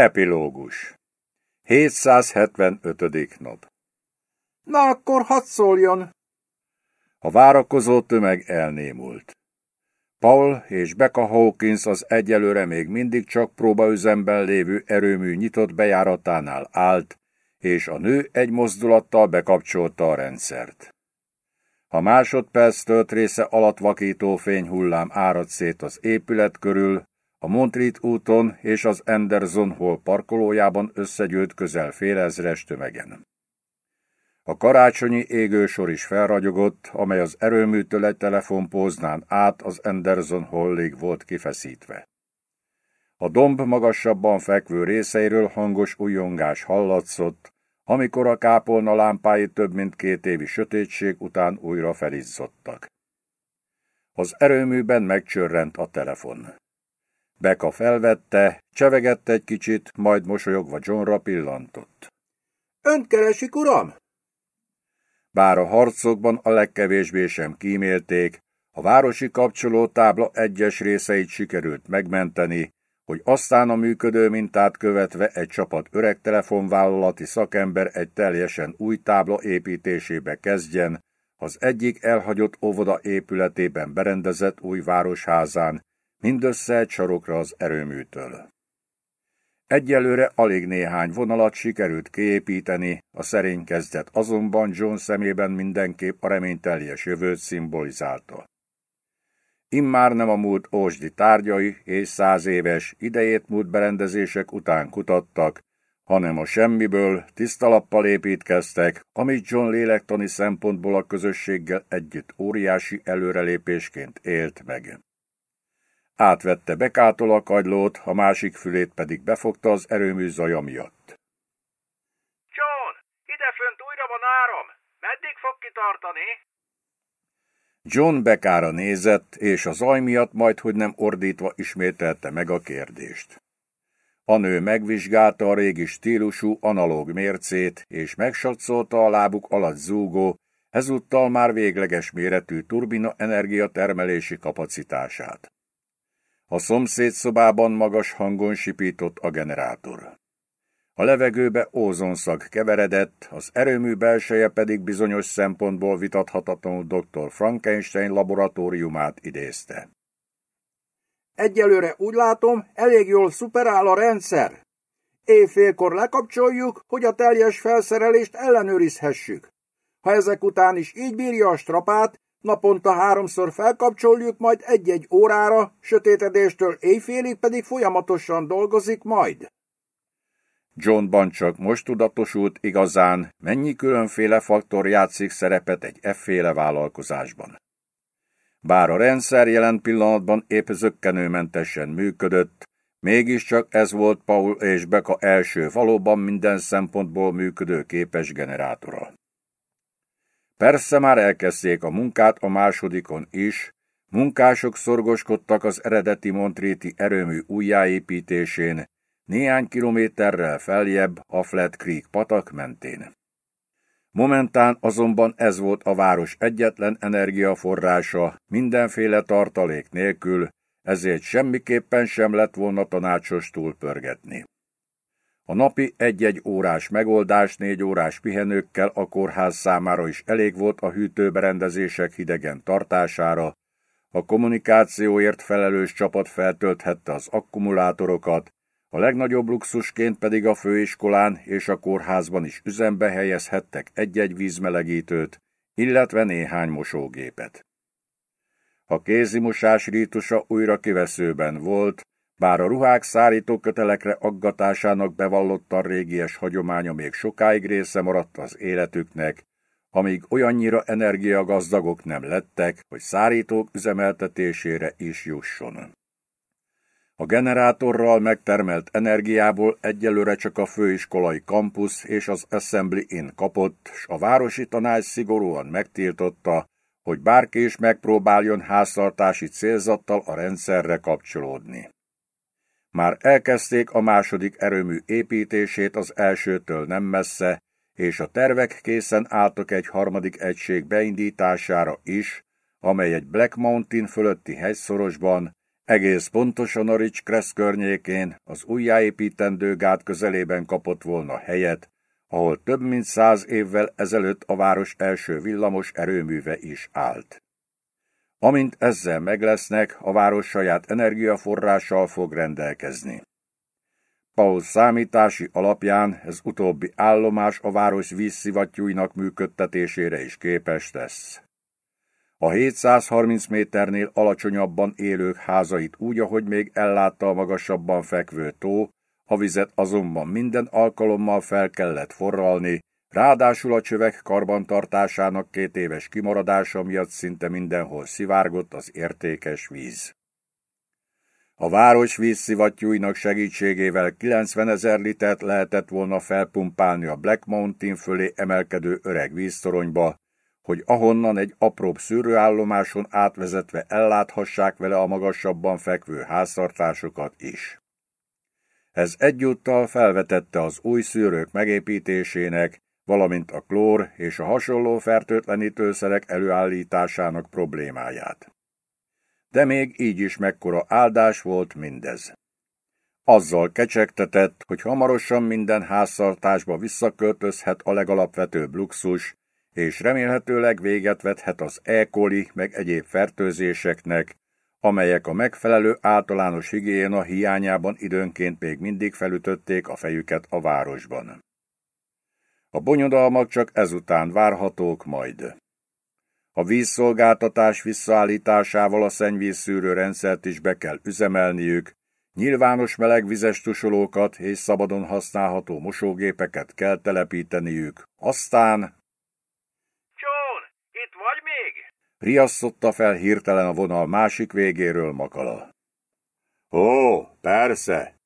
Epilógus 775. nap Na akkor hadd szóljon! A várakozó tömeg elnémult. Paul és Becca Hawkins az egyelőre még mindig csak próbaüzemben lévő erőmű nyitott bejáratánál állt, és a nő egy mozdulattal bekapcsolta a rendszert. A másodperc tölt része alatt vakító fényhullám árad szét az épület körül, a Montreat úton és az Anderson Hall parkolójában összegyűlt közel félezres tömegen. A karácsonyi égősor is felragyogott, amely az erőműtől egy telefonpóznán át az Anderson Hallig volt kifeszítve. A domb magasabban fekvő részeiről hangos ujjongás hallatszott, amikor a kápolna lámpái több mint két évi sötétség után újra felizzottak. Az erőműben megcsörrent a telefon. Beka felvette, csevegett egy kicsit, majd mosolyogva Johnra pillantott. Önt keresik, uram? Bár a harcokban a legkevésbé sem kímélték, a városi kapcsolótábla egyes részeit sikerült megmenteni, hogy aztán a működő mintát követve egy csapat öreg telefonvállalati szakember egy teljesen új tábla építésébe kezdjen, az egyik elhagyott óvoda épületében berendezett új városházán, mindössze egy sarokra az erőműtől. Egyelőre alig néhány vonalat sikerült kiépíteni, a szerény kezdet azonban John szemében mindenképp a reményteljes jövőt szimbolizálta. Immár nem a múlt ósdi tárgyai és száz éves idejét múlt berendezések után kutattak, hanem a semmiből tisztalappal építkeztek, amit John lélektani szempontból a közösséggel együtt óriási előrelépésként élt meg. Átvette Bekától a kagylót, a másik fülét pedig befogta az erőmű zaja miatt. John, idefönt újra van áram! Meddig fog kitartani? John Bekára nézett, és a zaj miatt majdhogy nem ordítva ismételte meg a kérdést. A nő megvizsgálta a régi stílusú analóg mércét, és megsatszolta a lábuk alatt zúgó, ezúttal már végleges méretű turbina energiatermelési kapacitását. A szomszéd szobában magas hangon sipított a generátor. A levegőbe ózonszag keveredett, az erőmű belseje pedig bizonyos szempontból vitathatatlanul dr. Frankenstein laboratóriumát idézte. Egyelőre úgy látom, elég jól szuperál a rendszer. Éjfélkor lekapcsoljuk, hogy a teljes felszerelést ellenőrizhessük. Ha ezek után is így bírja a strapát, Naponta háromszor felkapcsoljuk, majd egy-egy órára, sötétedéstől éjfélig pedig folyamatosan dolgozik majd. Johnban csak most tudatosult igazán, mennyi különféle faktor játszik szerepet egy efféle vállalkozásban. Bár a rendszer jelen pillanatban épp zöggenőmentesen működött, mégiscsak ez volt Paul és Beka első valóban minden szempontból működő képes generátora. Persze már elkezdték a munkát a másodikon is, munkások szorgoskodtak az eredeti Montréti erőmű újjáépítésén, néhány kilométerrel feljebb a Flat Creek patak mentén. Momentán azonban ez volt a város egyetlen energiaforrása, mindenféle tartalék nélkül, ezért semmiképpen sem lett volna tanácsos túlpörgetni. A napi egy-egy órás megoldás négy órás pihenőkkel a kórház számára is elég volt a hűtőberendezések hidegen tartására, a kommunikációért felelős csapat feltölthette az akkumulátorokat, a legnagyobb luxusként pedig a főiskolán és a kórházban is üzembe helyezhettek egy-egy vízmelegítőt, illetve néhány mosógépet. A kézimosás rítusa újra kiveszőben volt, bár a ruhák szárító kötelekre aggatásának bevallotta régies hagyománya még sokáig része maradt az életüknek, amíg olyannyira energiagazdagok nem lettek, hogy szárítók üzemeltetésére is jusson. A generátorral megtermelt energiából egyelőre csak a főiskolai kampusz és az Assembly Inn kapott, s a városi tanács szigorúan megtiltotta, hogy bárki is megpróbáljon háztartási célzattal a rendszerre kapcsolódni. Már elkezdték a második erőmű építését az elsőtől nem messze, és a tervek készen álltak egy harmadik egység beindítására is, amely egy Black Mountain fölötti hegyszorosban, egész pontosan a Ridgecrest környékén, az újjáépítendő gát közelében kapott volna helyet, ahol több mint száz évvel ezelőtt a város első villamos erőműve is állt. Amint ezzel meglesznek, a város saját energiaforrással fog rendelkezni. Paul számítási alapján ez utóbbi állomás a város vízszivattyúinak működtetésére is képes lesz. A 730 méternél alacsonyabban élők házait úgy, ahogy még ellátta a magasabban fekvő tó, a vizet azonban minden alkalommal fel kellett forralni, ráadásul a csövek karbantartásának két éves kimaradása miatt szinte mindenhol szivárgott az értékes víz. A város vízszivattyúinak segítségével 90 ezer litert lehetett volna felpumpálni a Black Mountain fölé emelkedő öreg víztoronyba, hogy ahonnan egy apróbb szűrőállomáson átvezetve elláthassák vele a magasabban fekvő háztartásokat is. Ez egyúttal felvetette az új szűrők megépítésének, valamint a klór és a hasonló fertőtlenítőszerek előállításának problémáját. De még így is mekkora áldás volt mindez. Azzal kecsegtetett, hogy hamarosan minden háztartásba visszaköltözhet a legalapvetőbb luxus, és remélhetőleg véget vethet az E. meg egyéb fertőzéseknek, amelyek a megfelelő általános higiéna hiányában időnként még mindig felütötték a fejüket a városban. A bonyodalmak csak ezután várhatók majd. A vízszolgáltatás visszaállításával a szennyvízszűrő rendszert is be kell üzemelniük, nyilvános melegvizes tusolókat és szabadon használható mosógépeket kell telepíteniük, aztán Riasztotta fel hirtelen a vonal másik végéről Makala. Ó, persze.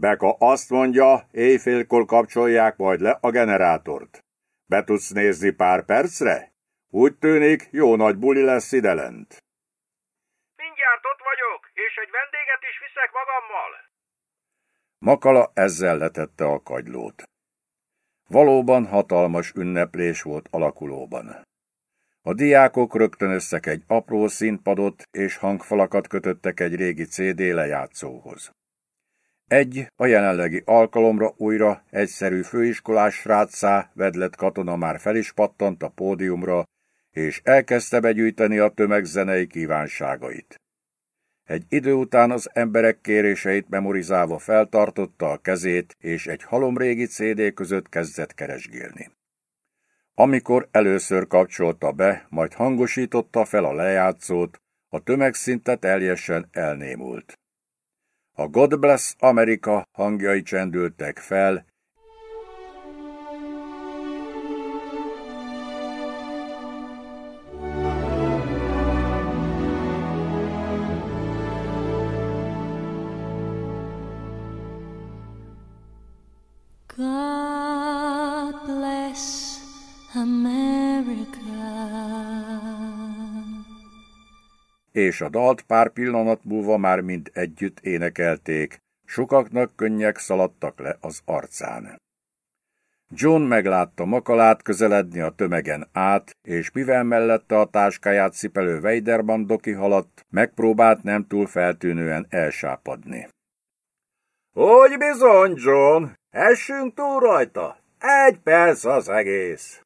Beka azt mondja, éjfélkor kapcsolják majd le a generátort. Be tudsz nézni pár percre? Úgy tűnik, jó nagy buli lesz lent. Mindjárt ott vagyok, és egy vendéget is viszek magammal. Makala ezzel letette a kagylót. Valóban hatalmas ünneplés volt alakulóban. A diákok rögtönöztek egy apró színpadot és hangfalakat kötöttek egy régi CD lejátszóhoz. Egy, a jelenlegi alkalomra újra egyszerű főiskolás srácszá vedlet katona már fel is pattant a pódiumra, és elkezdte begyűjteni a tömeg zenei kívánságait. Egy idő után az emberek kéréseit memorizálva feltartotta a kezét, és egy halomrégi CD között kezdett keresgélni. Amikor először kapcsolta be, majd hangosította fel a lejátszót, a tömeg szinte teljesen elnémult. A God Bless Amerika hangjai csendültek fel, és a dalt pár pillanat múlva már mind együtt énekelték, sokaknak könnyek szaladtak le az arcán. John meglátta makalát közeledni a tömegen át, és mivel mellette a táskáját szipelő Weiderman doki haladt, megpróbált nem túl feltűnően elsápadni. Hogy bizony, John, essünk túl rajta. Egy perc az egész.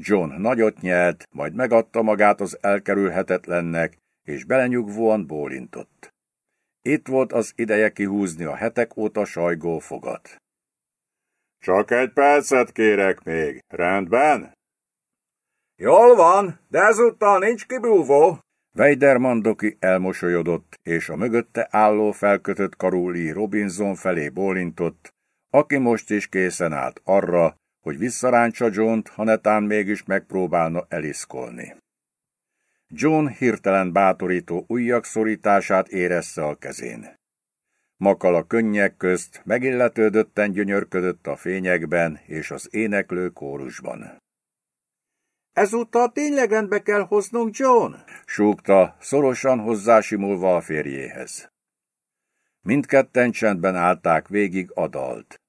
John nagyot nyelt, majd megadta magát az elkerülhetetlennek, és belenyugvóan bólintott. Itt volt az ideje kihúzni a hetek óta sajgó fogat. Csak egy percet kérek még, rendben? Jól van, de ezúttal nincs kibúvó. Weidermandoki elmosolyodott, és a mögötte álló felkötött karúli Robinson felé bólintott, aki most is készen állt arra, hogy visszaráncsa John-t, ha netán mégis megpróbálna eliszkolni. John hirtelen bátorító ujjak szorítását érezte a kezén. Makal a könnyek közt megilletődötten gyönyörködött a fényekben és az éneklő kórusban. Ezúttal tényleg rendbe kell hoznunk, John? súgta, szorosan hozzásimulva a férjéhez. Mindketten csendben állták végig a dalt.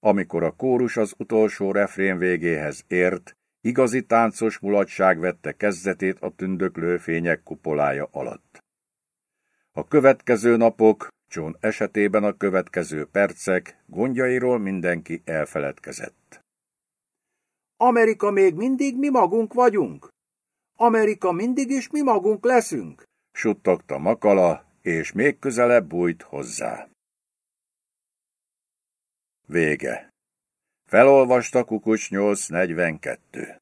Amikor a kórus az utolsó refrén végéhez ért, igazi táncos mulatság vette kezdetét a tündöklő fények kupolája alatt. A következő napok, John esetében a következő percek, gondjairól mindenki elfeledkezett. Amerika még mindig mi magunk vagyunk. Amerika mindig is mi magunk leszünk. Suttogta Makala, és még közelebb bújt hozzá. Vége. Felolvasta Kukucs 842.